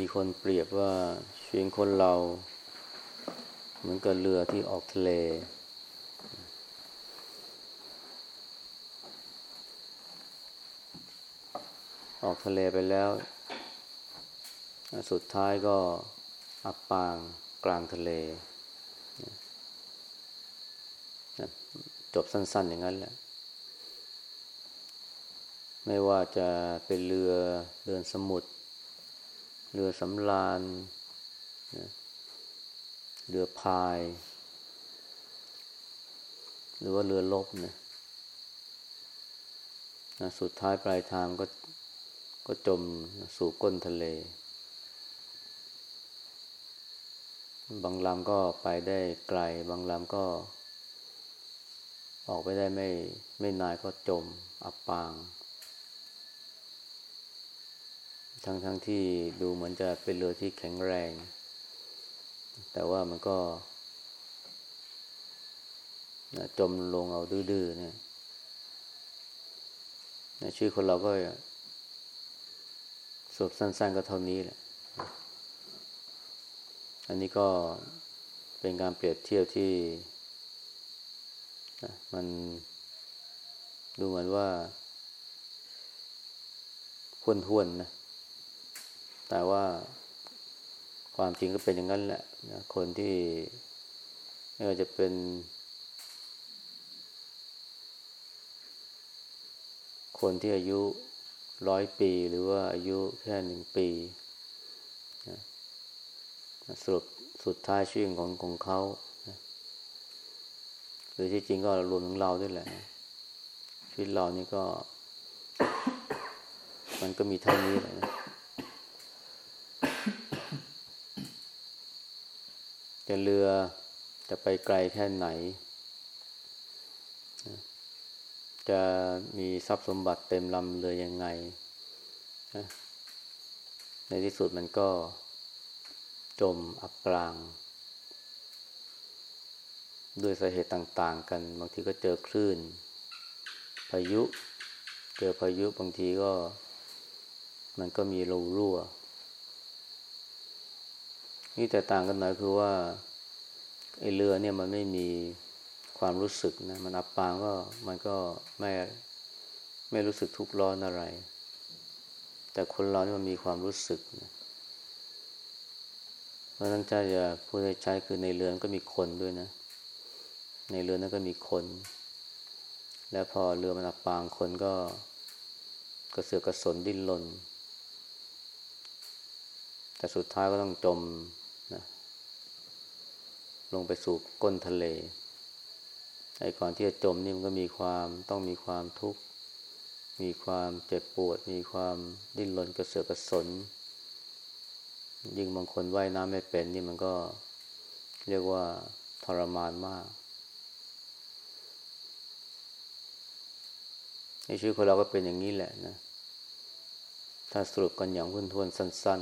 มีคนเปรียบว่าชีวิตคนเรา เหมือนกับเรือที่ออกทะเล ออกทะเลไปแล้ว สุดท้ายก็อับปางกลางทะเล จบสั้น ๆ อย่างนั้นแหละ ไม่ว่าจะเป็นเรือเดินสมุทร เรือสำราญเรือพาย หรือว่าเรือลบนี่ยสุดท้ายปลายทางก็ก็จมสู่ก้นทะเล บางลำก็ไปได้ไกล บางลำก็ ออกไปได้ไม่ไม่นานก็จมอับปาง ทั้งทั้งที่ดูเหมือนจะเป็นเรือที่แข็งแรง แต่ว่ามันก็จมลงเอาดื้อๆเนี่ยชื่อคนเราก็สบสั้น ๆ ก็เท่านี้แหละ อันนี้ก็เป็นการเปรียบเทียบที่มันดูเหมือนว่าห้วนๆนะ แต่ว่าความจริงก็เป็นอย่างนั้นแหละนะคนที่ไม่ว่าจะเป็น คนที่อายุร้อยปีหรือว่าอายุแค่หนึ่งปีนะสรุปสุดท้ายชีวิตของของเขาหรือที่จริงก็รวมถึงเราด้วยแหละชีวิตเรานี่ก็ มันก็มีเท่านี้แหละนะ จะเรือจะไปไกลแค่ไหน จะมีทรัพย์สมบัติเต็มลำเรือยังไง ในที่สุดมันก็จมอับปราง ด้วยสาเหตุต่าง ๆ กัน บางทีก็เจอคลื่น พายุ เจอพายุบางทีก็ มันก็มีรูรั่ว นี่แต่ต่างกันหน่อยคือว่าไอเรือเนี่ยมันไม่มีความรู้สึกนะ มันอับปางก็มันก็ไม่ไม่รู้สึกทุกข์ร้อนอะไร แต่คนเรานี่มันมีความรู้สึกนะเพราะนั้นจะจะพูดให้ใช้คือในเรือนก็มีคนด้วยนะ ในเรือนนั้นก็มีคน แล้วพอเรือมันอับปางคนก็กระเสือกกระสนดิ้นรนแต่สุดท้ายก็ต้องจม ลงไปสู่ก้นทะเล ไอ้ก่อนที่จะจมนี่มันก็มีความต้องมีความทุกข์ มีความเจ็บปวด มีความดิ้นรนกระเสือกกระสน ยิ่งบางคนว่ายน้ำไม่เป็นนี่มันก็เรียกว่าทรมานมาก ในชีวิตของเราก็เป็นอย่างนี้แหละนะ ถ้าสรุปกันอย่างทุนทวนสั้น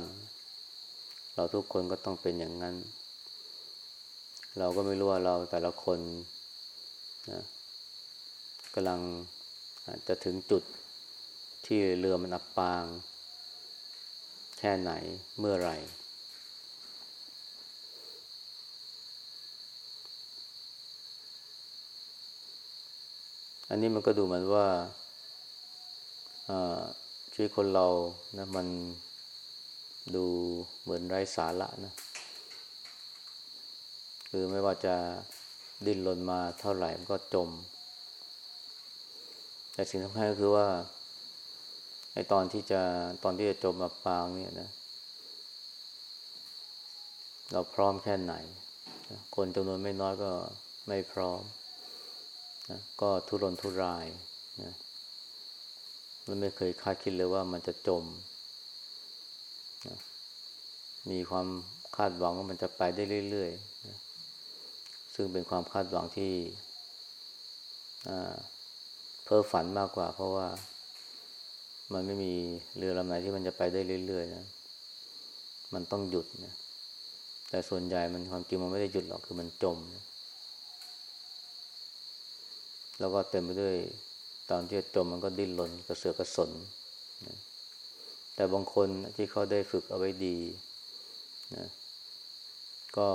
ๆ เราทุกคนก็ต้องเป็นอย่างนั้น เราก็ไม่รู้ว่าเราแต่ละคนนะกำลังจะถึงจุดที่เรือมันอับปาง แค่ไหนเมื่อไหร่ อันนี้มันก็ดูเหมือนว่าชีวิตคนเรานะมันดูเหมือนไร้สาระนะ คือไม่ว่าจะดิ้นรนมาเท่าไหร่มันก็จม แต่สิ่งสำคัญก็คือว่าไอตอนที่จะตอนที่จะจมมาปางเนี่ยนะ เราพร้อมแค่ไหน คนจำนวนไม่น้อยก็ไม่พร้อมนะก็ทุรนทุรายนะมันไม่เคยคาดคิดเลยว่ามันจะจมนะมีความคาดหวังว่ามันจะไปได้เรื่อยๆนะ ซึ่งเป็นความคาดหวังที่เพ้อฝันมากกว่า เพราะว่ามันไม่มีเรือลำไหนที่มันจะไปได้เรื่อยๆนะมันต้องหยุดนะแต่ส่วนใหญ่มันความจริงมันไม่ได้หยุดหรอกคือมันจมนะแล้วก็เต็มไปด้วยตอนที่จมมันก็ดิ้นรนกระเสือกกระสนนะแต่บางคนที่เขาได้ฝึกเอาไว้ดีนะก็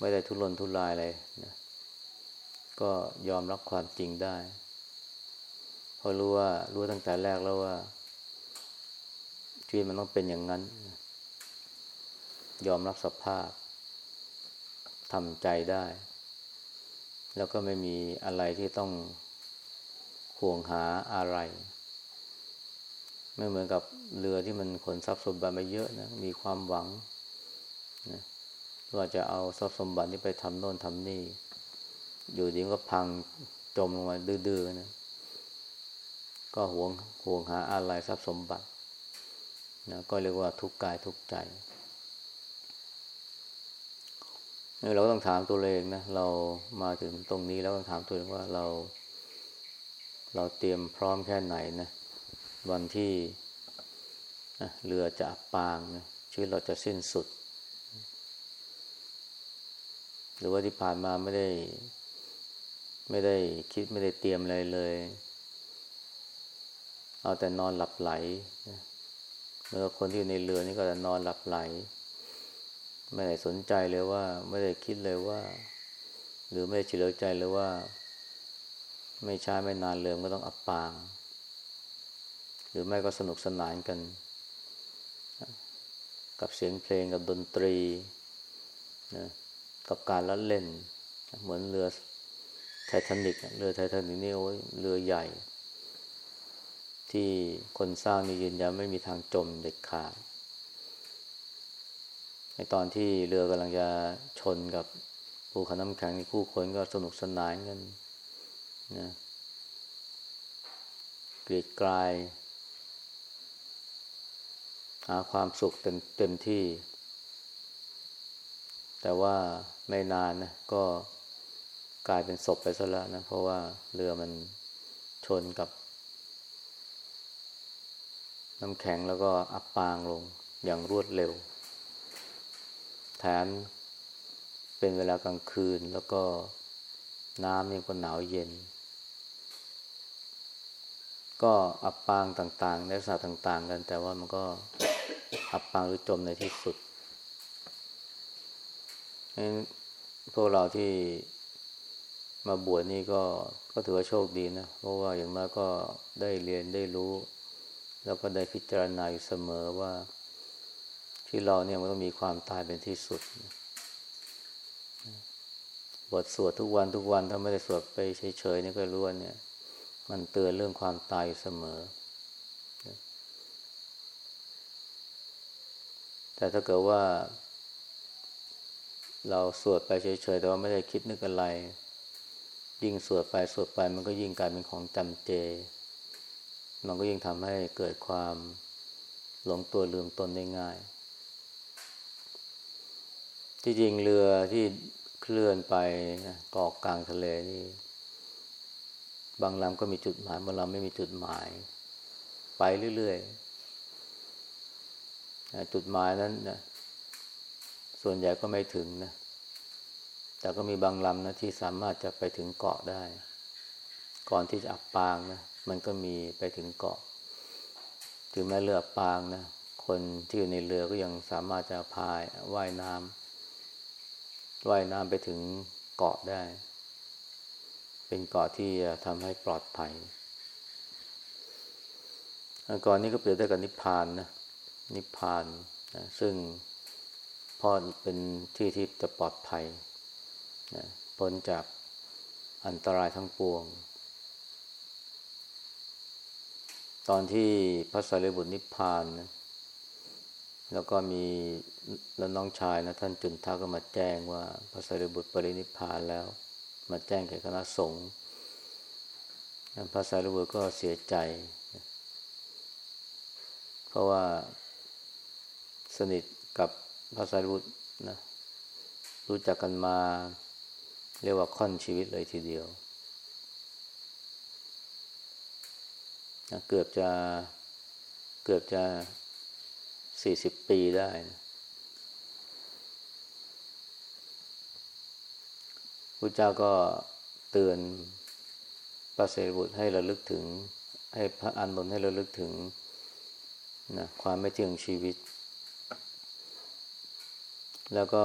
ไม่ได้ทุรนทุรายเลยนะก็ยอมรับความจริงได้ เพราะรู้ว่ารู้ตั้งแต่แรกแล้วว่า ชีวิตมันต้องเป็นอย่างนั้น ยอมรับสภาพทำใจได้ แล้วก็ไม่มีอะไรที่ต้องห่วงหาอะไร ไม่เหมือนกับเรือที่มันขนทรัพย์สมบัติมาเยอะนะ มีความหวังนะ ว่าจะเอาทรัพย์สมบัตินี้ไปทำโน่นทำนี่ อยู่ดีก็พังจมลงมาดื้อๆนะ ก็ห่วงห่วงหาอะไรทรัพย์สมบัตินะก็เรียกว่าทุกข์กายทุกข์ใจเราต้องถามตัวเองนะ เรามาถึงตรงนี้แล้วต้องถามตัวเองว่าเรา เราเตรียมพร้อมแค่ไหนนะ วันที่เรือจะปางนะชีวิตเราจะสิ้นสุด หรือว่าที่ผ่านมาไม่ได้ ไม่ได้คิดไม่ได้เตรียมอะไรเลย เอาแต่นอนหลับไหลเมื่อคนที่อยู่ในเรือนี่ก็จะนอนหลับไหล ไม่ได้สนใจเลยว่า ไม่ได้คิดเลยว่า หรือไม่ได้เฉลียวใจเลยว่า ไม่ช้าไม่นานเรือก็ต้องอับปาง หรือไม่ก็สนุกสนานกัน กับเสียงเพลงกับดนตรีนะ กับการละเล่น เหมือนเรือไททานิกเรือไททานิกนี่โอ้ยเรือใหญ่ ที่คนสร้างนี่ยืนยันไม่มีทางจมเด็ดขาดในตอนที่เรือกำลังจะชนกับภูเขาน้ำแข็งผู้คนก็สนุกสนานกันนะเกลียดกลาย หาความสุขเต็มเต็มที่ แต่ว่าไม่นานนะก็กลายเป็นศพไปซะแล้วนะเพราะว่าเรือมันชนกับ น้ำแข็งแล้วก็อับปางลงอย่างรวดเร็ว แถมเป็นเวลากลางคืนแล้วก็น้ำนี่ก็หนาวเย็น ก็อับปางต่างๆในลักษณะต่าง ๆ กัน แต่ว่ามันก็อับปางหรือจมในที่สุด พวกเราที่มาบวชนี่ก็ก็ถือว่าโชคดีนะ เพราะว่าอย่างน้อยก็ได้เรียนได้รู้ แล้วก็ได้พิจารณาอยู่เสมอว่าที่เราเนี่ยมันต้องมีความตายเป็นที่สุด บทสวดทุกวันทุกวันถ้าไม่ได้สวดไปเฉยๆนี่ก็รู้ว่าเนี่ย มันเตือนเรื่องความตายเสมอ แต่ถ้าเกิดว่า เราสวดไปเฉยๆ แต่ว่าไม่ได้คิดนึกอะไร ยิ่งสวดไปสวดไปมันก็ยิ่งกลายเป็นของจำเจ มันก็ยิ่งทำให้เกิดความหลงตัวลืมตนได้ง่าย ที่จริงเรือที่เคลื่อนไปเกาะกลางทะเลนี่ บางลำก็มีจุดหมายบางลำไม่มีจุดหมาย ไปเรื่อยๆ จุดหมายนั้นนะ ส่วนใหญ่ก็ไม่ถึงนะ แต่ก็มีบางลำนะที่สามารถจะไปถึงเกาะได้ ก่อนที่จะอับปางนะ มันก็มีไปถึงเกาะ ถึงแม้เรืออับปางนะ คนที่อยู่ในเรือก็ยังสามารถจะพายว่ายน้ำว่ายน้ำไปถึงเกาะได้ เป็นเกาะที่ทำให้ปลอดภัยเกาะนี้ก็เปรียบได้กับนิพพานนะ นิพพานนะซึ่ง พอเป็นที่ที่จะปลอดภัยนะพ้นจากอันตรายทั้งปวง ตอนที่พระสารีบุตรนิพพานนะแล้วก็มีแล้วน้องชายนะท่านจุนทาก็มาแจ้งว่าพระสารีบุตรปรินิพพานแล้ว มาแจ้งแก่คณะสงฆ์พระสารีบุตรก็เสียใจ เพราะว่าสนิทกับ พระสารีบุตรนะรู้จักกันมาเรียกว่าค่อนชีวิตเลยทีเดียวเกือบจะเกือบจะสี่สิบปีได้นะพระเจ้าก็เตือนพระเสรีบุตรให้ระลึกถึง ให้พระอานนท์ให้ระลึกถึงนะความไม่เที่ยงชีวิต แล้วก็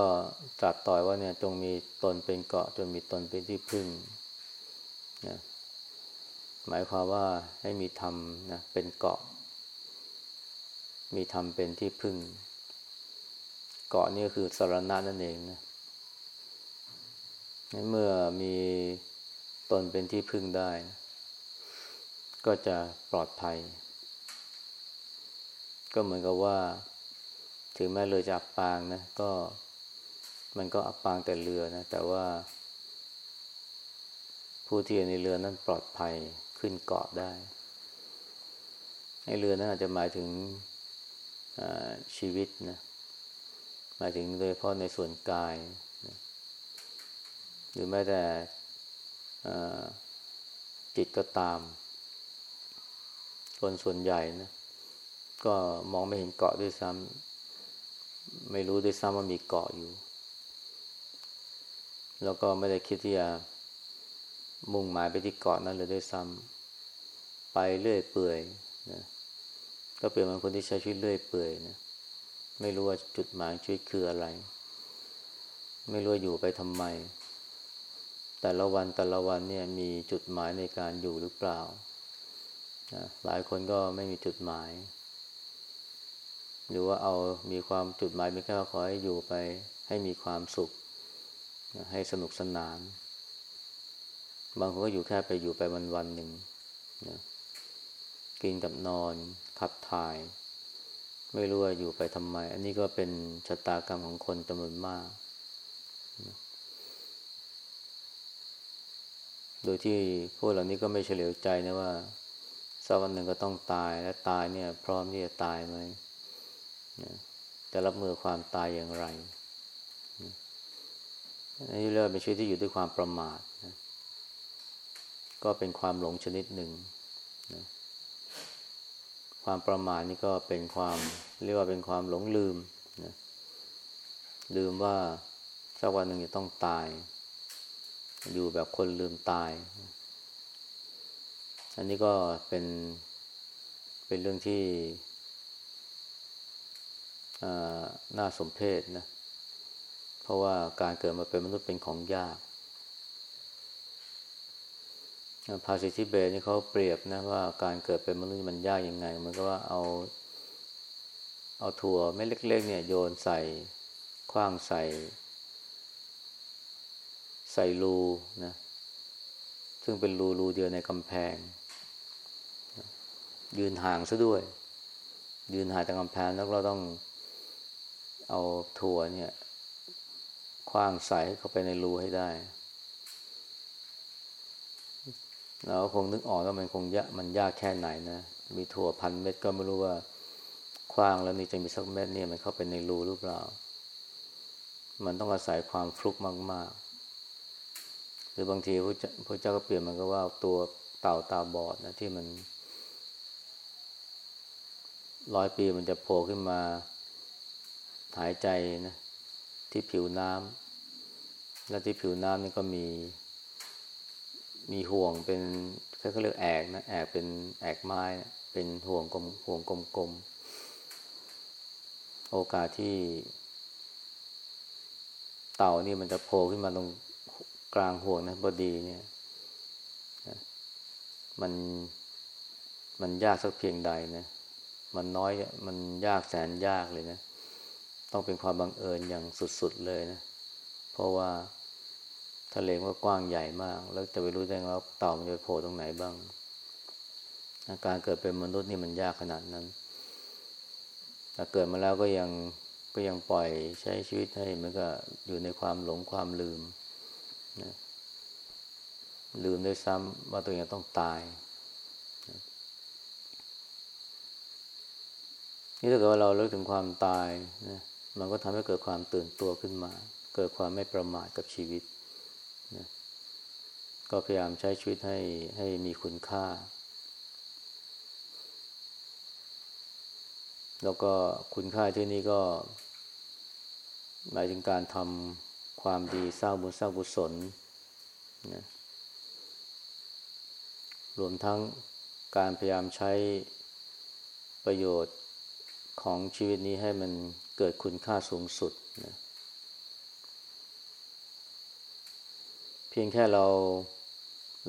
ตรัสต่อยว่าเนี่ยจงมีตนเป็นเกาะจนมีตนเป็นที่พึ่งนะหมายความว่าให้มีธรรมนะเป็นเกาะ มีธรรมเป็นที่พึ่ง เกาะนี่ก็คือสารณะนั่นเองนะเมื่อมีตนเป็นที่พึ่งได้ ก็จะปลอดภัย ก็เหมือนกับว่า ถึงแม้เลยจากปางนะก็ มันก็อับปางแต่เรือนะ แต่ว่า ผู้ที่อยู่ในเรือนั้นปลอดภัยขึ้นเกาะได้ในเรือนั้นอาจจะหมายถึงชีวิตนะหมายถึงโดยเฉพาะในส่วนกายนะหรือแม้แต่จิตก็ตาม คนส่วนใหญ่นะก็มองไม่เห็นเกาะด้วยซ้ำ ไม่รู้ด้วยซ้ำว่ามีเกาะอยู่ แล้วก็ไม่ได้คิดที่จะมุ่งหมายไปที่เกาะนั้นเลยด้วยซ้ำไปเรื่อยเปื่อยนะก็เปลี่ยนเป็นคนที่ใช้ชีวิตเรื่อยเปื่อยนะไม่รู้ว่าจุดหมายชีวิตคืออะไร ไม่รู้ว่าอยู่ไปทำไม แต่ละวันแต่ละวันเนี่ยมีจุดหมายในการอยู่หรือเปล่าหลายคนก็ไม่มีจุดหมาย หรือว่าเอามีความจุดหมายเป็นแค่ขอให้อยู่ไปให้มีความสุข ให้สนุกสนาน บางคนก็อยู่แค่ไปอยู่ไปวันวันหนึ่งนะกินกับนอนขับถ่าย ไม่รู้ว่าอยู่ไปทำไม อันนี้ก็เป็นชะตากรรมของคนจำนวนมากนะโดยที่พวกเหล่านี้ก็ไม่เฉลียวใจนะว่าสักวันหนึ่งก็ต้องตายและตายเนี่ย พร้อมที่จะตายไหม จะรับมือความตายอย่างไรนี่เรียกเป็นชีวิตที่อยู่ด้วยความประมาทนะก็เป็นความหลงชนิดหนึ่งนะความประมาทนี่ก็เป็นความเรียกว่าเป็นความหลงลืมนะลืมว่าสักวันหนึ่งจะต้องตาย อยู่แบบคนลืมตาย อันนี้ก็เป็นเป็นเรื่องที่ น่าสมเพชนะ เพราะว่าการเกิดมาเป็นมนุษย์เป็นของยาก ภาษิทิเบนี่เขาเปรียบนะว่าการเกิดเป็นมนุษย์มันยากยังไงเหมือนกับว่าเอา เอาถั่วเม็ดเล็ก ๆ เนี่ยโยนใส่คว้างใส่ ใส่รูนะ ซึ่งเป็นรูรูเดียวในกำแพง ยืนห่างซะด้วย ยืนห่างจากกำแพงแล้วเราต้อง เอาถั่วเนี่ยคว้างใส่เข้าไปในรูให้ได้ เราคงนึกออกว่ามันคงยากมันยากแค่ไหนนะ มีถั่วพันเม็ดก็ไม่รู้ว่าคว้างแล้วนี่จะมีสักเม็ดเนี่ยมันเข้าไปในรูหรือเปล่า มันต้องอาศัยความฟลุกมากหรือบางทีพระพระเจ้าก็เปลี่ยนมันก็ว่าตัวเต่าตาบอดนะที่มันร้อยปีมันจะโผล่ขึ้นมา หายใจนะที่ผิวน้ำแล้วที่ผิวน้ำนี่ก็มี มีห่วงเป็นเขาเรียกแอกนะแอกเป็นแอกไม้นะเป็นห่วงกลมห่วงกลมๆโอกาสที่เต่านี่มันจะโผล่ขึ้นมาตรงกลางห่วงนะบดีเนี่ยมันมันยากสักเพียงใดนะ มันน้อยมันยากแสนยากเลยนะ ต้องเป็นความบังเอิญอย่างสุดๆเลยนะ เพราะว่าทะเลก็กว้างใหญ่มาก แล้วจะไปรู้ได้ว่าเต่ามันจะโผล่ตรงไหนบ้างาการเกิดเป็นมนุษย์นี่มันยากขนาดนั้นแต่เกิดมาแล้วก็ยังก็ยังปล่อยใช้ชีวิตให้มันก็อยู่ในความหลงความลืมนะลืมด้วยซ้ำว่าตัวเองต้องตายนะนี่ถ้าเกิดว่าเราเลิกถึงความตายนะ มันก็ทำให้เกิดความตื่นตัวขึ้นมา เกิดความไม่ประมาทกับชีวิตนะก็พยายามใช้ชีวิตให้ให้มีคุณค่า แล้วก็คุณค่าที่นี่ก็ หมายถึงการทำความดีสร้างบุญสร้างบุศลนะรวมทั้งการพยายามใช้ประโยชน์ ของชีวิตนี้ให้มันเกิดคุณค่าสูงสุดนะเพียงแค่เรา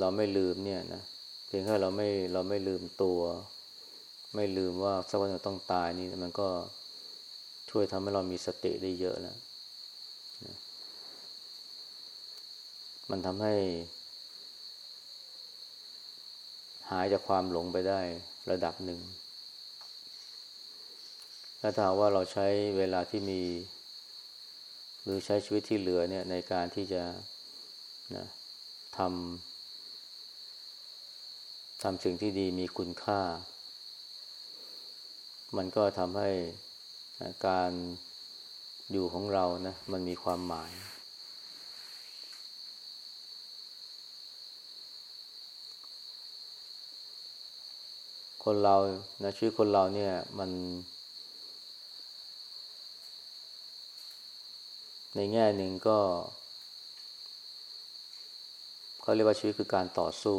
เราไม่ลืมเนี่ยนะเพียงแค่เราไม่เราไม่ลืมตัว ไม่ลืมว่าสักวันเราต้องตายนี่มันก็ช่วยทำให้เรามีสติได้เยอะแล้วนะมันทำให้ หายจากความหลงไปได้ระดับหนึ่ง ถ้าถามว่าเราใช้เวลาที่มี หรือใช้ชีวิตที่เหลือเนี่ยในการที่จะนะทำทำสิ่งที่ดีมีคุณค่า มันก็ทำให้การอยู่ของเรานะมันมีความหมาย คนเรานะชีวิตคนเราเนี่ยมัน ในแง่หนึ่งก็เขาเรียกว่าชีวิตคือการต่อสู้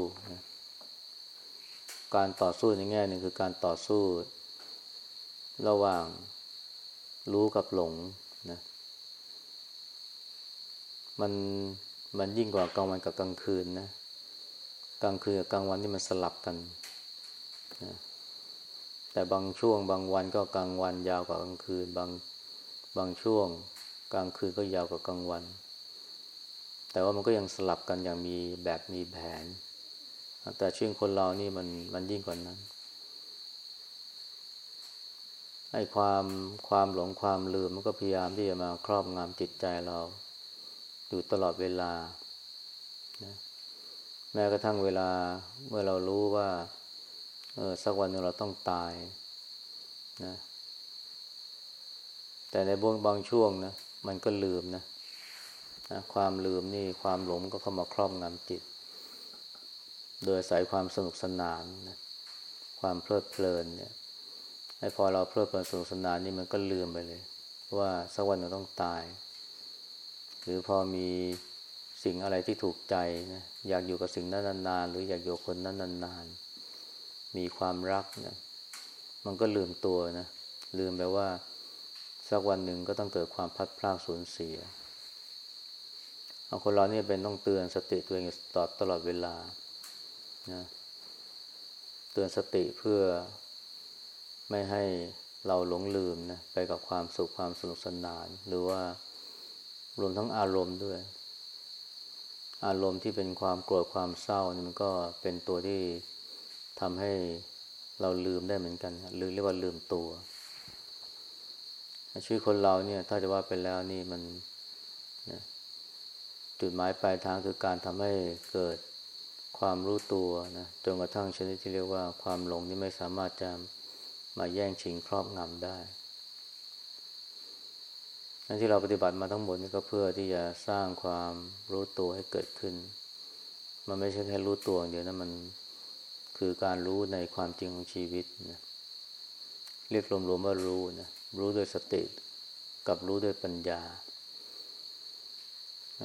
การต่อสู้ในแง่หนึ่งคือการต่อสู้ ระหว่างรู้กับหลงนะมันมันยิ่งกว่ากลางวันกับกลางคืนนะกลางคืนกับกลางวันนี่มันสลับกันนะแต่บางช่วงบางวันก็กลางวันยาวกว่ากลางคืนบางบางช่วง กลางคืนก็ยาวกว่ากลางวัน แต่ว่ามันก็ยังสลับกันอย่างมีแบบมีแผน แต่ชีวิตคนเรานี่มันมันยิ่งกว่านั้นไอ้ความความหลงความลืมมันก็พยายามที่จะมาครอบงำจิตใจเรา อยู่ตลอดเวลานะแม้กระทั่งเวลาเมื่อเรารู้ว่า เออสักวันหนึ่งเราต้องตายนะแต่ในบางบางช่วงนะ มันก็ลืมนะนะความลืมนี่ความหลงก็เข้ามาครอบงำจิต โดยสายความสนุกสนานนะความเพลิดเพลินเนี่ยให้พอเราเพลิดเพลินสนุกสนานนี่มันก็ลืมไปเลย ว่าสักวันเราต้องตาย หรือพอมีสิ่งอะไรที่ถูกใจนะอยากอยู่กับสิ่งนั้นนานๆหรืออยากอยู่คนนั้นนานๆมีความรักนะมันก็ลืมตัวนะลืมไปว่า สักวันหนึ่งก็ต้องเกิดความพัดพลาดสูญเสียเอาคนเราเนี่ยเป็นต้องเตือนสติตัวเองตลอดตลอดเวลานะเตือนสติเพื่อไม่ให้เราหลงลืมนะไปกับความสุขความสนุกสนาน หรือว่ารวมทั้งอารมณ์ด้วย อารมณ์ที่เป็นความโกรธความเศร้านี่มันก็เป็นตัวที่ทำให้เราลืมได้เหมือนกันหรือเรียกว่าลืมตัว ชีวิตคนเราเนี่ย ถ้าจะว่าไปแล้วนี่มันนะจุดหมายปลายทางคือการทำให้เกิดความรู้ตัวนะจนกระทั่งชนิดที่เรียกว่าความหลงนี่ไม่สามารถจะมาแย่งชิงครอบงำได้นั่นที่เราปฏิบัติมาทั้งหมดนี่ก็เพื่อที่จะสร้างความรู้ตัวให้เกิดขึ้น มันไม่ใช่แค่รู้ตัวเดียวนะมันคือการรู้ในความจริงของชีวิตนะเรียกรวมๆว่ารู้นะ รู้ด้วยสติ กับรู้ด้วยปัญญา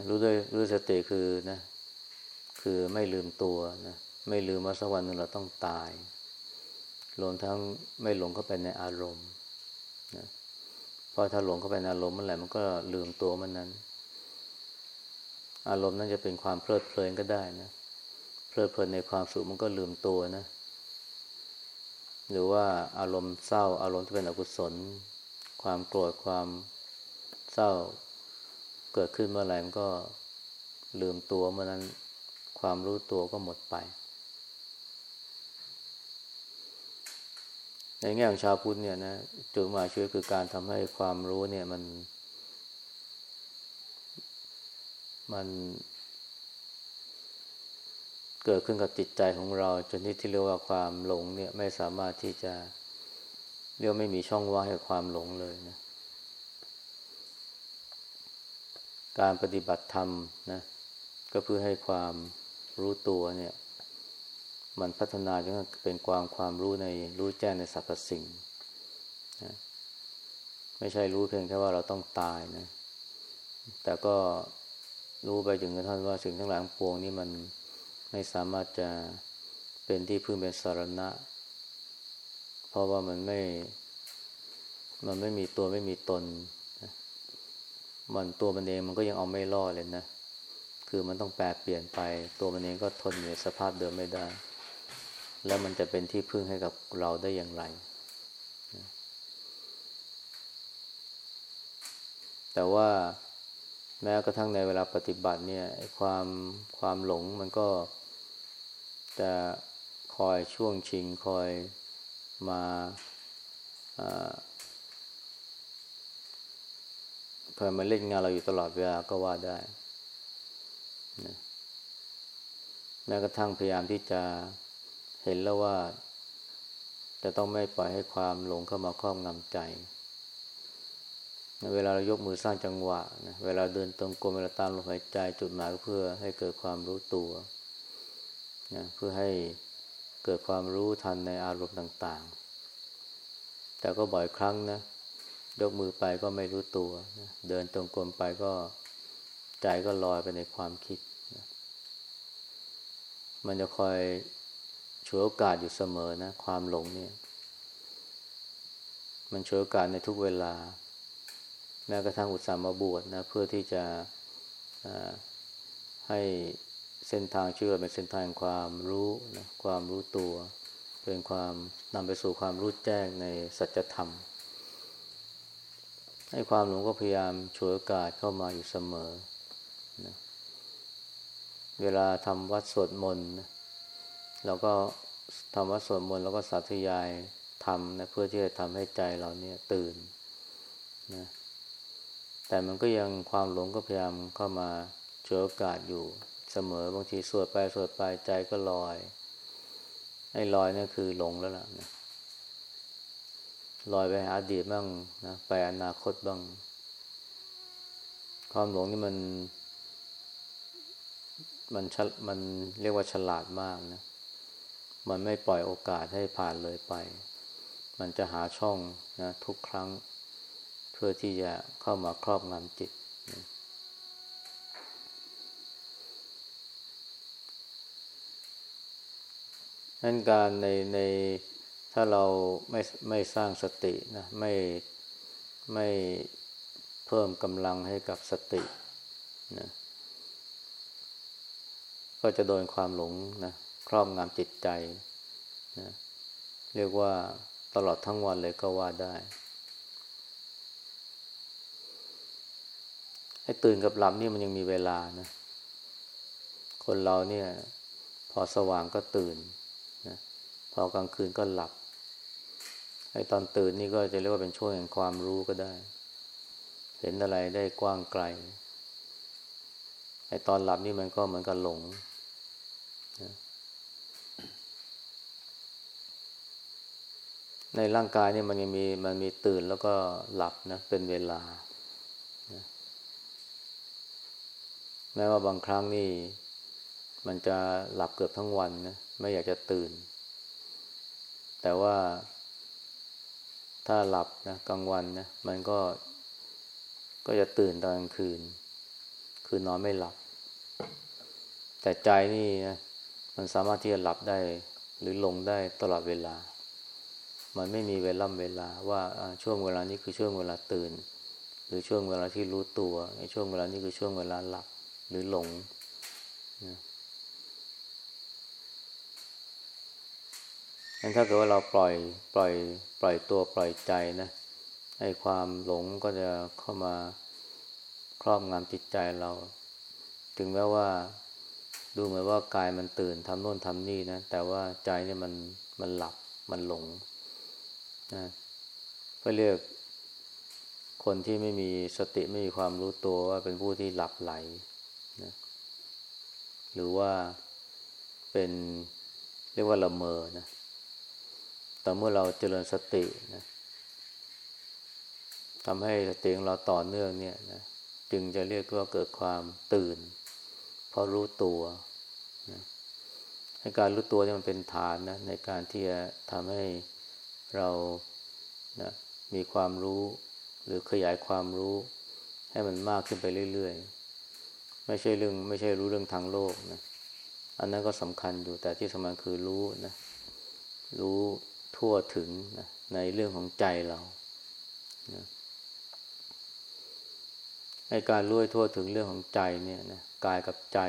รู้ด้วยรู้สติคือนะ คือไม่ลืมตัวนะไม่ลืมว่าสักวันหนึ่งเราต้องตายรวมทั้งไม่หลงเข้าไปในอารมณ์นะเพราะถ้าหลงเข้าไปในอารมณ์เมื่อไหร่มันก็ลืมตัวมันนั้น อารมณ์นั้นจะเป็นความเพลิดเพลินก็ได้นะเพลิดเพลินในความสุขมันก็ลืมตัวนะ หรือว่าอารมณ์เศร้า อารมณ์ที่เป็นอกุศล ความโกรธความเศร้า เกิดขึ้นเมื่อไหร่มันก็ลืมตัวเมื่อนั้นความรู้ตัวก็หมดไป ในแง่ของชาวพุทธเนี่ยนะจุดหมายช่วยคือการทำให้ความรู้เนี่ยมัน มัน เกิดขึ้นกับจิตใจของเรา จนที่ที่เรียกว่าความหลงเนี่ยไม่สามารถที่จะ เรียกไม่มีช่องว่างให้ความหลงเลยนะ การปฏิบัติธรรมนะ ก็เพื่อให้ความรู้ตัวเนี่ย มันพัฒนาจนเป็นความความรู้ในรู้แจ้งในสรรพสิ่งนะไม่ใช่รู้เพียงแค่ว่าเราต้องตายนะ แต่ก็รู้ไปถึงกระทั่งว่าสิ่งทั้งหลายปวงนี่มันไม่สามารถจะเป็นที่พึ่งเป็นสารณะ เพราะว่ามันไม่ มันไม่มีตัวไม่มีตน มันตัวมันเองมันก็ยังเอาไม่รอดเลยนะ คือมันต้องแปลเปลี่ยนไป ตัวมันเองก็ทนอยู่ในสภาพเดิมไม่ได้ แล้วมันจะเป็นที่พึ่งให้กับเราได้อย่างไร แต่ว่าแม้กระทั่งในเวลาปฏิบัติเนี่ยความความหลงมันก็จะคอยช่วงชิงคอย มาคอยมาเล่นงานเราอยู่ตลอดเวลาก็ว่าได้นะแม้กระทั่งพยายามที่จะเห็นแล้วว่า จะต้องไม่ปล่อยให้ความหลงเข้ามาครอบงำใจ เวลาเรายกมือสร้างจังหวะนะเวลาเดินตรงกลมเวลาตามลมหายใจจุดหมายก็เพื่อให้เกิดความรู้ตัวนะเพื่อให้ เกิดความรู้ทันในอารมณ์ต่างๆ แต่ก็บ่อยครั้งนะ ยกมือไปก็ไม่รู้ตัวนะเดินตรงกลมไปก็ใจก็ลอยไปในความคิดนะมันจะคอยฉวยโอกาสอยู่เสมอนะ ความหลงเนี่ย มันฉวยโอกาสในทุกเวลา แม้กระทั่งอุตส่าห์มาบวชนะ เพื่อที่จะให้ เส้นทางเชื่อเป็นเส้นทางความรู้นะความรู้ตัว เป็นความนำไปสู่ความรู้แจ้งในสัจธรรม ให้ความหลงก็พยายามช่วยโอกาสเข้ามาอยู่เสมอนะเวลาทำวัดสวดมนต์เราก็ทำวัดสวดมนต์แล้วก็สาธยายทำนะเพื่อที่จะทำให้ใจเราเนี่ยตื่นนะแต่มันก็ยังความหลงก็พยายามเข้ามาช่วยโอกาสอยู่ เสมอบางทีสวดไปสวดไปใจก็ลอยไอ้ลอยนี่คือหลงแล้วล่ะนะลอยไปหาอดีตบ้างนะไปอนาคตบ้าง ความหลงนี่มัน มันชมันเรียกว่าฉลาดมากนะ มันไม่ปล่อยโอกาสให้ผ่านเลยไป มันจะหาช่องนะทุกครั้ง เพื่อที่จะเข้ามาครอบงำจิต นั่นการในในถ้าเราไม่ไม่สร้างสตินะไม่ไม่เพิ่มกำลังให้กับสตินะก็จะโดนความหลงนะครอบงำจิตใจนะเรียกว่าตลอดทั้งวันเลยก็ว่าได้ ให้ตื่นกับหลับนี่มันยังมีเวลานะ คนเราเนี่ย พอสว่างก็ตื่น พอกลางคืนก็หลับไอ้ตอนตื่นนี่ก็จะเรียกว่าเป็นช่วงแห่งความรู้ก็ได้ เห็นอะไรได้กว้างไกลไอ้ตอนหลับนี่มันก็เหมือนกับหลงในร่างกายนี่มันยังมีมันมีตื่นแล้วก็หลับนะเป็นเวลา แม้ว่าบางครั้งนี่ มันจะหลับเกือบทั้งวันนะไม่อยากจะตื่น แต่ว่า ถ้าหลับนะกลางวันนะมันก็ก็จะตื่นตอนกลางคืน คือนอนไม่หลับ แต่ใจนี่นะมันสามารถที่จะหลับได้ หรือลงได้ตลอดเวลา มันไม่มีเวลาเวลาว่าช่วงเวลานี้คือช่วงเวลาตื่น หรือช่วงเวลาที่รู้ตัวในช่วงเวลานี้คือช่วงเวลาหลับหรือหลงนะ งั้นถ้าเกิดว่าเราปล่อยปล่อยปล่อยตัวปล่อยใจนะให้ความหลงก็จะเข้ามาครอบงำจิตใจเรา ถึงแม้ว่า ดูเหมือนว่ากายมันตื่นทำโน่นทำนี่นะ แต่ว่าใจเนี่ยมันมันหลับมันหลงนะก็เรียกคนที่ไม่มีสติไม่มีความรู้ตัวว่าเป็นผู้ที่หลับไหลนะหรือว่าเป็นเรียกว่าละเมอนะ แต่เมื่อเราเจริญสตินะทำให้สติของเราต่อเนื่องเนี่ยนะจึงจะเรียกว่าเกิดความตื่น เพราะรู้ตัวนะให้การรู้ตัวนี่มันเป็นฐานนะในการที่จะทำให้เรานะมีความรู้หรือขยายความรู้ ให้มันมากขึ้นไปเรื่อยๆ ไม่ใช่เรื่องไม่ใช่รู้เรื่องทางโลกนะอันนั้นก็สำคัญอยู่แต่ที่สำคัญคือรู้นะรู้ ทั่วถึงนะในเรื่องของใจเรานะการรู้ทั่วถึงเรื่องของใจเนี่ยนะกายกับใจ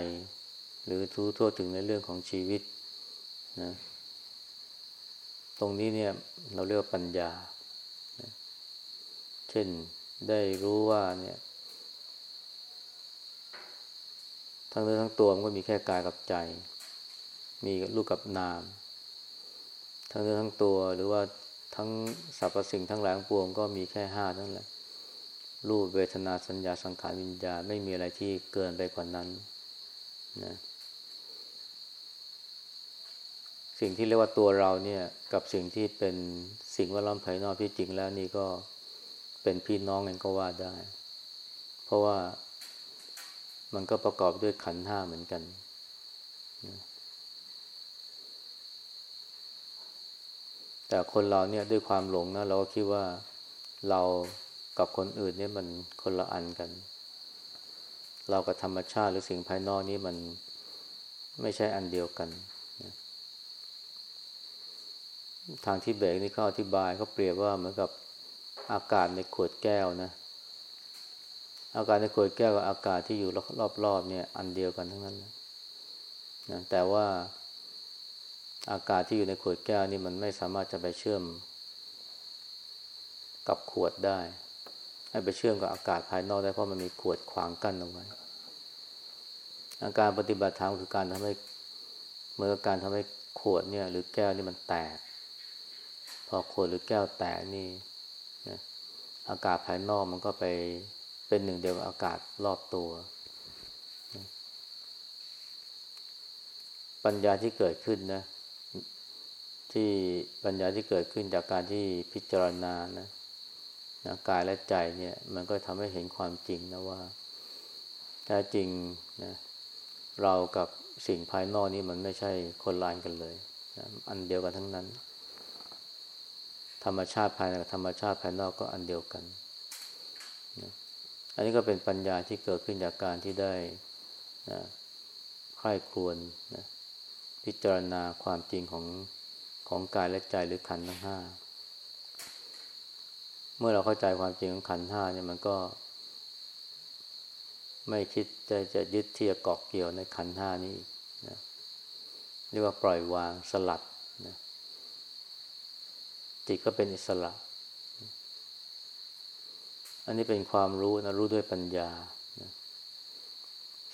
หรือรู้ทั่วถึงในเรื่องของชีวิตนะตรงนี้เนี่ยเราเรียกว่าปัญญา เช่นได้รู้ว่าเนี่ย ทั้งเนื้อทั้งตัวมันก็มีแค่กายกับใจ มีรูปกับนาม ทั้งเนื้อทั้งตัวหรือว่าทั้งสรรพสิ่งทั้งหลายปวงก็มีแค่ห้านั่นแหละ รูปเวทนาสัญญาสังขารวิญญาไม่มีอะไรที่เกินไปกว่านั้นนะสิ่งที่เรียกว่าตัวเราเนี่ยกับสิ่งที่เป็นสิ่งแวดล้อมภายนอกที่จริงแล้วนี่ก็เป็นพี่น้องกันก็ว่าได้ เพราะว่ามันก็ประกอบด้วยขันห้าเหมือนกันนะ แต่คนเราเนี่ยด้วยความหลงนะเราก็คิดว่าเรากับคนอื่นเนี่ยมันคนละอันกัน เรากับธรรมชาติหรือสิ่งภายนอกนี้มันไม่ใช่อันเดียวกัน ทางที่เบกนี่เขาอธิบายเขาเปรียบว่าเหมือนกับอากาศในขวดแก้วนะ อากาศในขวดแก้วกับอากาศที่อยู่รอบๆเนี่ย อันเดียวกันทั้งนั้นนะแต่ว่า อากาศที่อยู่ในขวดแก้วนี่มันไม่สามารถจะไปเชื่อม กับขวดได้ ให้ไปเชื่อมกับอากาศภายนอกได้เพราะมันมีขวดขวางกั้นเอาไว้อาการปฏิบัติธรรมคือการทำให้เมื่อการทำให้ขวดเนี่ย หรือแก้วนี่มันแตก พอขวดหรือแก้วแตกนี่นะอากาศภายนอกมันก็ไปเป็นหนึ่งเดียวกับอากาศรอบตัวปัญญาที่เกิดขึ้นนะ ที่ปัญญาที่เกิดขึ้นจากการที่พิจารณานะนะกายและใจเนี่ย มันก็ทำให้เห็นความจริงนะว่าแท้จริงนะเรากับสิ่งภายนอกนี่มันไม่ใช่คนลานกันเลยนะอันเดียวกันทั้งนั้น ธรรมชาติภายในกับธรรมชาติภายนอกก็อันเดียวกันนะอันนี้ก็เป็นปัญญาที่เกิดขึ้นจากการที่ได้นะใคร่ครวญนะพิจารณาความจริงของ ของกายและใจหรือขันธ์ทั้งห้าเมื่อเราเข้าใจความจริงของขันธ์ห้าเนี่ยมันก็ ไม่คิดจะจะยึดเที่จะเกาะเกี่ยวในขันธ์ห้านี้นะเรียกว่าปล่อยวางสลัดนะจิตก็เป็นอิสระ อันนี้เป็นความรู้นะรู้ด้วยปัญญานะ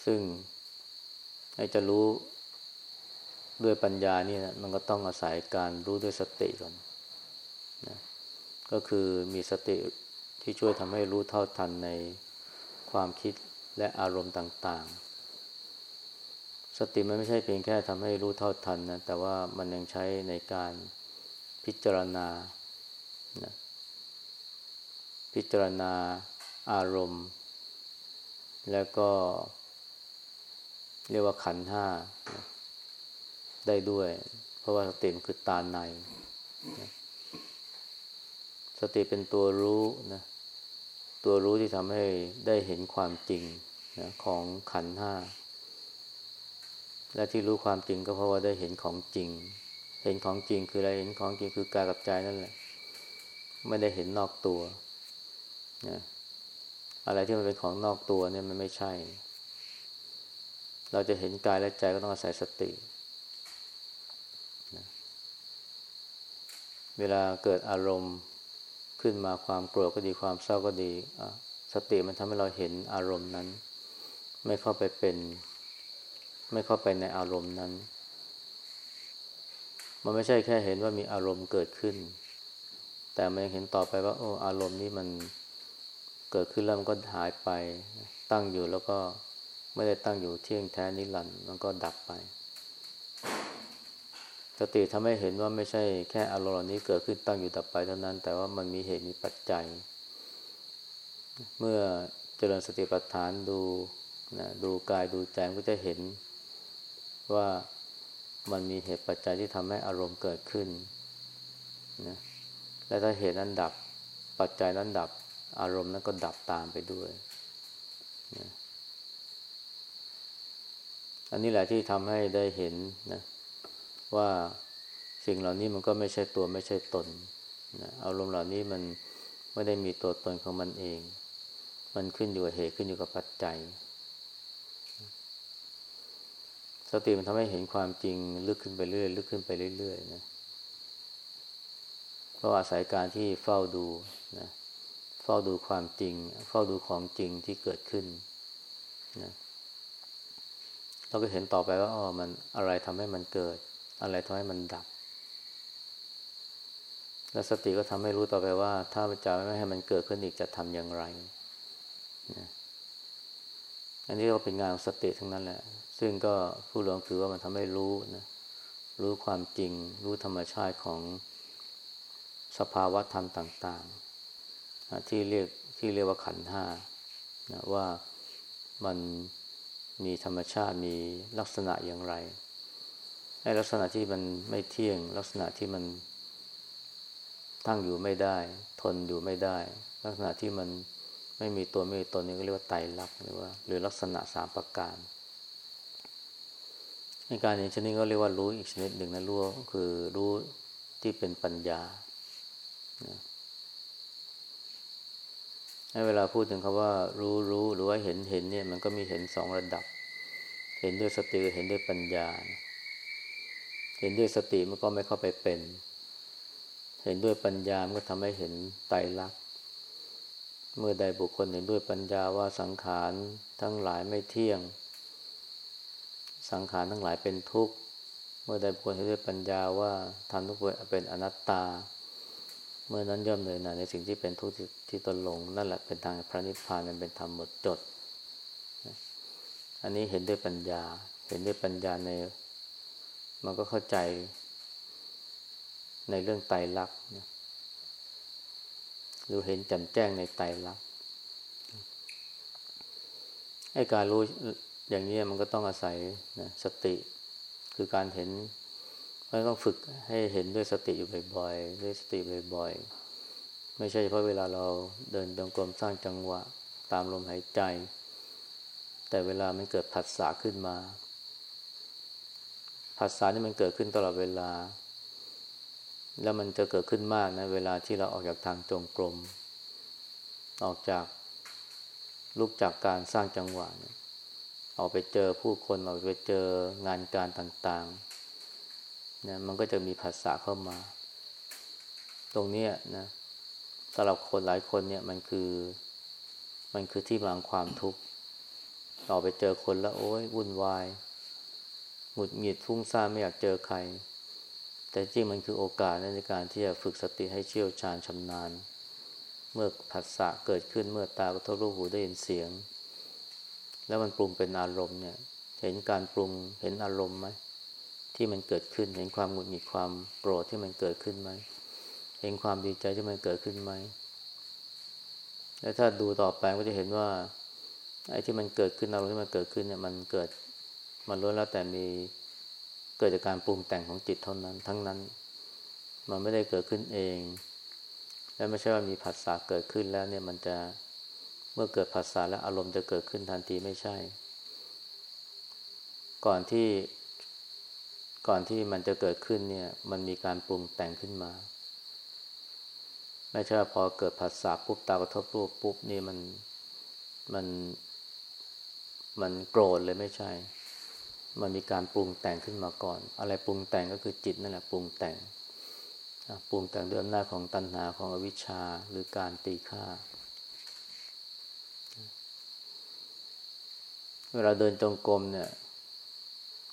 ซึ่งให้จะรู้ ด้วยปัญญานี่นะมันก็ต้องอาศัยการรู้ด้วยสติก่อนนะก็คือมีสติที่ช่วยทำให้รู้เท่าทันในความคิดและอารมณ์ต่าง ๆ สติมันไม่ใช่เพียงแค่ทำให้รู้เท่าทันนะแต่ว่ามันยังใช้ในการพิจารณานะพิจารณาอารมณ์ แล้วก็เรียกว่าขันห้านะ ได้ด้วย เพราะว่าสติมันคือตาในสติเป็นตัวรู้นะตัวรู้ที่ทำให้ได้เห็นความจริงนะของขันห้า และที่รู้ความจริงก็เพราะว่าได้เห็นของจริง เห็นของจริงคืออะไรเห็นของจริงคือกายกับใจนั่นแหละ ไม่ได้เห็นนอกตัวนะอะไรที่มันเป็นของนอกตัวเนี่ยมันไม่ใช่ เราจะเห็นกายและใจก็ต้องอาศัยสติ เวลาเกิดอารมณ์ขึ้นมาความโกรธก็ดีความเศร้าก็ดีสติมันทำให้เราเห็นอารมณ์นั้น ไม่เข้าไปเป็น ไม่เข้าไปในอารมณ์นั้น มันไม่ใช่แค่เห็นว่ามีอารมณ์เกิดขึ้น แต่มันยังเห็นต่อไปว่า โอ้อารมณ์นี้มันเกิดขึ้นแล้วมันก็หายไปตั้งอยู่แล้วก็ไม่ได้ตั้งอยู่เที่ยงแท้นิรันดร์มันก็ดับไป สติทำให้เห็นว่าไม่ใช่แค่อารมณ์เหล่านี้เกิดขึ้นตั้งอยู่ดับไปเท่านั้น แต่ว่ามันมีเหตุมีปัจจัย เมื่อเจริญสติปัฏฐานดูนะดูกายดูใจก็จะเห็นว่ามันมีเหตุปัจจัยที่ทำให้อารมณ์เกิดขึ้นนะและถ้าเหตุนั้นดับปัจจัยนั้นดับอารมณ์นั้นก็ดับตามไปด้วยนะอันนี้แหละที่ทำให้ได้เห็นนะ ว่าสิ่งเหล่านี้มันก็ไม่ใช่ตัวไม่ใช่ตนนะอารมณ์เหล่านี้มันไม่ได้มีตัวตนของมันเอง มันขึ้นอยู่กับเหตุขึ้นอยู่กับปัจจัย สติมันทำให้เห็นความจริงลึกขึ้นไปเรื่อยลึกขึ้นไปเรื่อยๆนะเพราะอาศัยการที่เฝ้าดูนะเฝ้าดูความจริง เฝ้าดูของจริงที่เกิดขึ้นนะเราก็เห็นต่อไปว่าอ๋อมันอะไรทำให้มันเกิด อะไรทำให้มันดับ และสติก็ทำให้รู้ต่อไปว่า ถ้าจะไม่ให้มันเกิดขึ้นอีกจะทำอย่างไรนะอันนี้ก็เป็นงานของสติทั้งนั้นแหละ ซึ่งก็ผู้รวงคือว่ามันทำให้รู้นะ รู้ความจริง รู้ธรรมชาติของสภาวะธรรมต่าง ๆ ที่เรียกที่เรียกว่าขันธ์ห้านะว่ามันมีธรรมชาติมีลักษณะอย่างไร ลักษณะที่มันไม่เที่ยง ลักษณะที่มันตั้งอยู่ไม่ได้ ทนอยู่ไม่ได้ ลักษณะที่มันไม่มีตัวไม่มีตนนี้ก็เรียกว่าไตรลักษณ์หรือว่า หรือลักษณะสามประการในการนี้ชนิดก็เรียกว่ารู้อีกชนิดหนึ่งนะรู้คือรู้ที่เป็นปัญญาให้เวลาพูดถึงคาว่า รู้รู้หรือว่าเห็นเห็นเนี่ย มันก็มีเห็นสองระดับ เห็นด้วยสติเห็นด้วยปัญญา เห็นด้วยสติมันก็ไม่เข้าไปเป็น เห็นด้วยปัญญามันก็ทำให้เห็นไตรลักษณ์เมื่อใดบุคคลเห็นด้วยปัญญาว่าสังขารทั้งหลายไม่เที่ยง สังขารทั้งหลายเป็นทุกข์ เมื่อใดบุคคลเห็นด้วยปัญญาว่าทำทุกข์เป็นอนัตตา เมื่อนั้นย่อมเหนื่อยหน่ายในสิ่งที่เป็นทุกข์ที่ตนลง นั่นแหละเป็นทางพระนิพพานมันเป็นธรรมหมดจด อันนี้เห็นด้วยปัญญา เห็นด้วยปัญญาใน มันก็เข้าใจในเรื่องไตรลักษณ์หรือเห็นแจ่มแจ้งในไตรลักษณ์ไอ้การรู้อย่างนี้มันก็ต้องอาศัยนะสติ คือการเห็นเราต้องฝึกให้เห็นด้วยสติอยู่บ่อยๆ ด้วยสติบ่อยๆ ไม่ใช่เฉพาะเวลาเราเดินดงกลมสร้างจังหวะ ตามลมหายใจ แต่เวลามันเกิดผัสสะขึ้นมา ผัสสะนี่มันเกิดขึ้นตลอดเวลา แล้วมันจะเกิดขึ้นมากนะ เวลาที่เราออกจากทางจงกรม ออกจากลุกจากการสร้างจังหวะออกไปเจอผู้คนออกไปเจองานการต่างๆนะมันก็จะมีภาษาเข้ามา ตรงนี้นะสำหรับคนหลายคนเนี่ยมันคือ มันคือที่มาของความทุกข์ต่อไปเจอคนแล้วโอ้ยวุ่นวาย หงุดหงิดฟุ้งซ่านไม่อยากเจอใคร แต่จริงมันคือโอกาสในการที่จะฝึกสติให้เชี่ยวชาญชำนาญ เมื่อผัสสะเกิดขึ้นเมื่อตากระทบรูปหูได้ยินเสียง แล้วมันปรุงเป็นอารมณ์เนี่ย เห็นการปรุงเห็นอารมณ์ไหมที่มันเกิดขึ้นเห็นความหงุดหงิดความโกรธที่มันเกิดขึ้นไหมเห็นความดีใจที่มันเกิดขึ้นไหมแล้วถ้าดูต่อไปก็จะเห็นว่าไอ้ที่มันเกิดขึ้นอารมณ์ที่มันเกิดขึ้นเนี่ยมันเกิด มันล้วนแล้วแต่มีเกิดจากการปรุงแต่งของจิตเท่านั้น ทั้งนั้น มันไม่ได้เกิดขึ้นเอง และไม่ใช่ว่ามีผัสสะเกิดขึ้นแล้วเนี่ยมันจะเมื่อเกิดผัสสะแล้วอารมณ์จะเกิดขึ้นทันทีไม่ใช่ ก่อนที่ก่อนที่มันจะเกิดขึ้นเนี่ย มันมีการปรุงแต่งขึ้นมา ไม่ใช่พอเกิดผัสสะปุ๊บตากระทบรูปปุ๊บนี่มันมันมันโกรธเลยไม่ใช่ มันมีการปรุงแต่งขึ้นมาก่อน อะไรปรุงแต่งก็คือจิตนั่นแหละปรุงแต่งปรุงแต่งด้วยอำนาจของตัณหาของอวิชชาหรือการตีค่า เวลาเดินจงกรมเนี่ย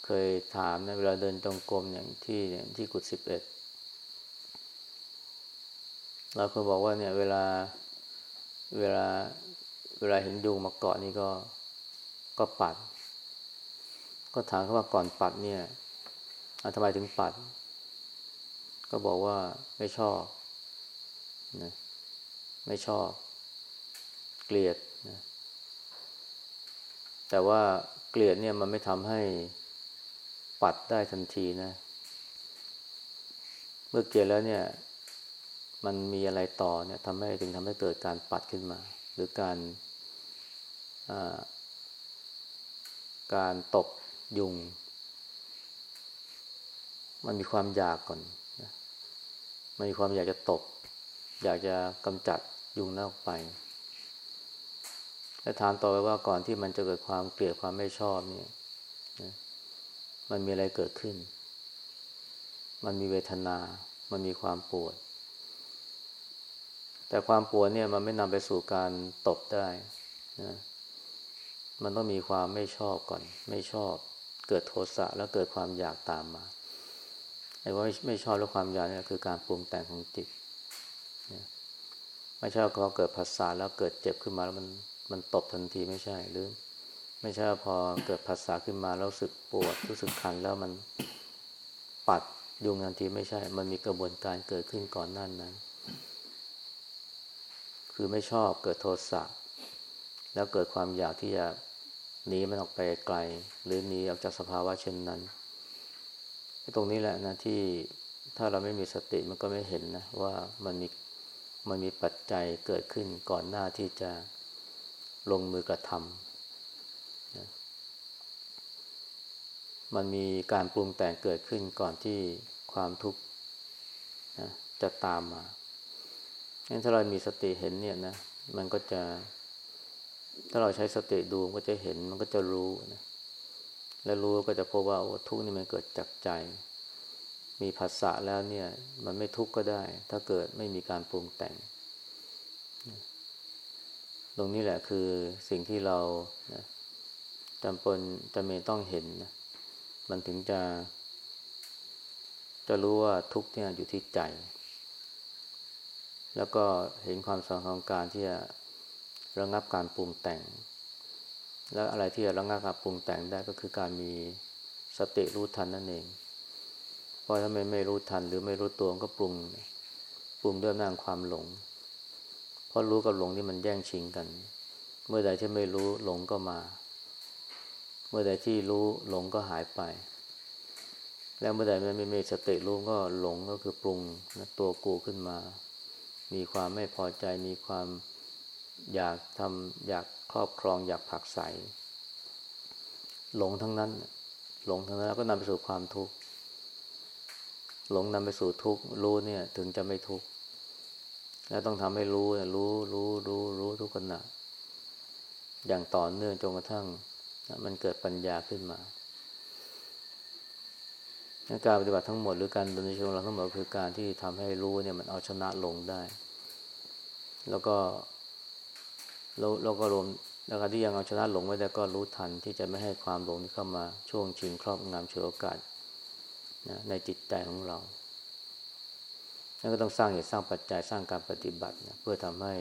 เคยถามนะเวลาเดินจงกรมอย่างที่อย่างที่กุศสิบเอ็ดเราเคยบอกว่าเนี่ย เวลาเวลาเวลาเห็นยุงมาเกาะนี่ก็ก็ปัด ก็ถามเขาว่าก่อนปัดเนี่ยทำไมถึงปัด ก็บอกว่าไม่ชอบนะไม่ชอบ เกลียดนะแต่ว่าเกลียดเนี่ยมันไม่ทำให้ปัดได้ทันทีนะ เมื่อเกลียดแล้วเนี่ย มันมีอะไรต่อเนี่ยทำให้ถึงทำให้เกิดการปัดขึ้นมา หรือการการตบ ยุง มันมีความอยากก่อนมันมีความอยากจะตบ อยากจะกำจัดยุงนั้นออกไป แล้วถามต่อไปว่าก่อนที่มันจะเกิดความเกลียดความไม่ชอบเนี่ยมันมีอะไรเกิดขึ้น มันมีเวทนา มันมีความปวด แต่ความปวดเนี่ยมันไม่นำไปสู่การตบได้นะมันต้องมีความไม่ชอบก่อน ไม่ชอบ เกิดโทสะแล้วเกิดความอยากตามมาไอ้ว่าไม่ชอบแล้วความอยากเนี่ยคือการปรุงแต่งของจิตไม่ใช่พอเกิดภาษาแล้วเกิดเจ็บขึ้นมาแล้วมันมันตบทันทีไม่ใช่หรือ ไม่ใช่พอเกิดภาษาขึ้นมาแล้วรู้สึกปวดรู้สึกคันแล้วมันปัดยุงทันทีไม่ใช่ มันมีกระบวนการเกิดขึ้นก่อนนั่นนั้น คือไม่ชอบเกิดโทสะแล้วเกิดความอยากที่จะ หนีมันออกไปไกล หรือหนีออกจากสภาวะเช่นนั้นตรงนี้แหละนะที่ถ้าเราไม่มีสติมันก็ไม่เห็นนะว่ามันมีมันมีปัจจัยเกิดขึ้นก่อนหน้าที่จะลงมือกระทำนะมันมีการปรุงแต่งเกิดขึ้นก่อนที่ความทุกข์นะจะตามมางั้นถ้าเรามีสติเห็นเนี่ยนะ มันก็จะ ถ้าเราใช้สติดูมันก็จะเห็นมันก็จะรู้นะและรู้ก็จะพบว่าโอ้ทุกข์นี่มันเกิดจากใจ มีภาษาแล้วเนี่ย มันไม่ทุกข์ก็ได้ ถ้าเกิดไม่มีการปรุงแต่ง ตรงนี้แหละคือสิ่งที่เรานะจำเป็นจำเป็นต้องเห็นนะมันถึงจะ จะรู้ว่าทุกข์เนี่ยอยู่ที่ใจ แล้วก็เห็นความสำคัญของการที่จะ ระงับการปรุงแต่ง แล้วอะไรที่จะระงับการปรุงแต่งได้ก็คือการมีสติรู้ทันนั่นเอง เพราะถ้าไม่ไม่รู้ทันหรือไม่รู้ตัวก็ปรุง ปรุงด้วยนั่งความหลง เพราะรู้กับหลงนี่มันแย่งชิงกัน เมื่อใดที่ไม่รู้หลงก็มา เมื่อใดที่รู้หลงก็หายไป แล้วเมื่อใดไม่ไม่มีสติรู้ก็หลงก็คือปรุงนะตัวกูขึ้นมา มีความไม่พอใจมีความ อยากทำอยากครอบครองอยากผักใส หลงทั้งนั้น หลงทั้งนั้นแล้วก็นำไปสู่ความทุกข์ หลงนำไปสู่ทุกข์รู้เนี่ยถึงจะไม่ทุกข์แล้วต้องทำให้รู้รู้รู้รู้รู้ทุกขณะอย่างต่อเนื่องจนกระทั่งมันเกิดปัญญาขึ้นมาการปฏิบัติทั้งหมดหรือการดำเนินชีวิตของเราทั้งหมดคือการที่ทำให้รู้เนี่ยมันเอาชนะลงได้ แล้วก็ เราเราก็รวมแล้วการที่ยังเอาชนะหลงไม่ได้ก็รู้ทันที่จะไม่ให้ความหลงนี้เข้ามาช่วงชิงครอบงำฉวยโอกาสนะในจิตใจของเรานั่นก็ต้องสร้างเหตุสร้างปัจจัยสร้างการปฏิบัตินะเพื่อทำให้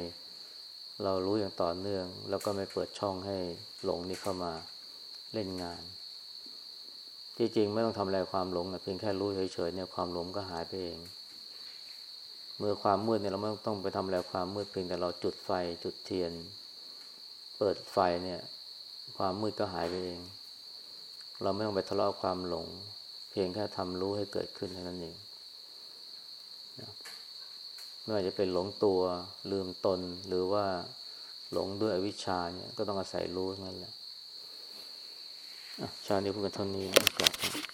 เรารู้อย่างต่อเนื่อง แล้วก็ไม่เปิดช่องให้หลงนี้เข้ามาเล่นงาน ที่จริงไม่ต้องทำอะไรความหลงนะเพียงแค่รู้เฉยๆเนี่ยความหลงก็หายไปเอง เมื่อความมืดเนี่ยเราไม่ต้องไปทำอะไรความมืดเพียงแต่เราจุดไฟจุดเทียน ปิดไฟเนี่ย ความมืดก็หายไปเอง เราไม่ต้องไปทะเลาะความหลง เพียงแค่ทำรู้ให้เกิดขึ้นเท่านั้นเองไม่ว่าจะเป็นหลงตัวลืมตนหรือว่าหลงด้วยอวิชชาเนี่ยก็ต้องอาศัยรู้นั่นแหละชาตินี้พูดกันเท่านี้กลับ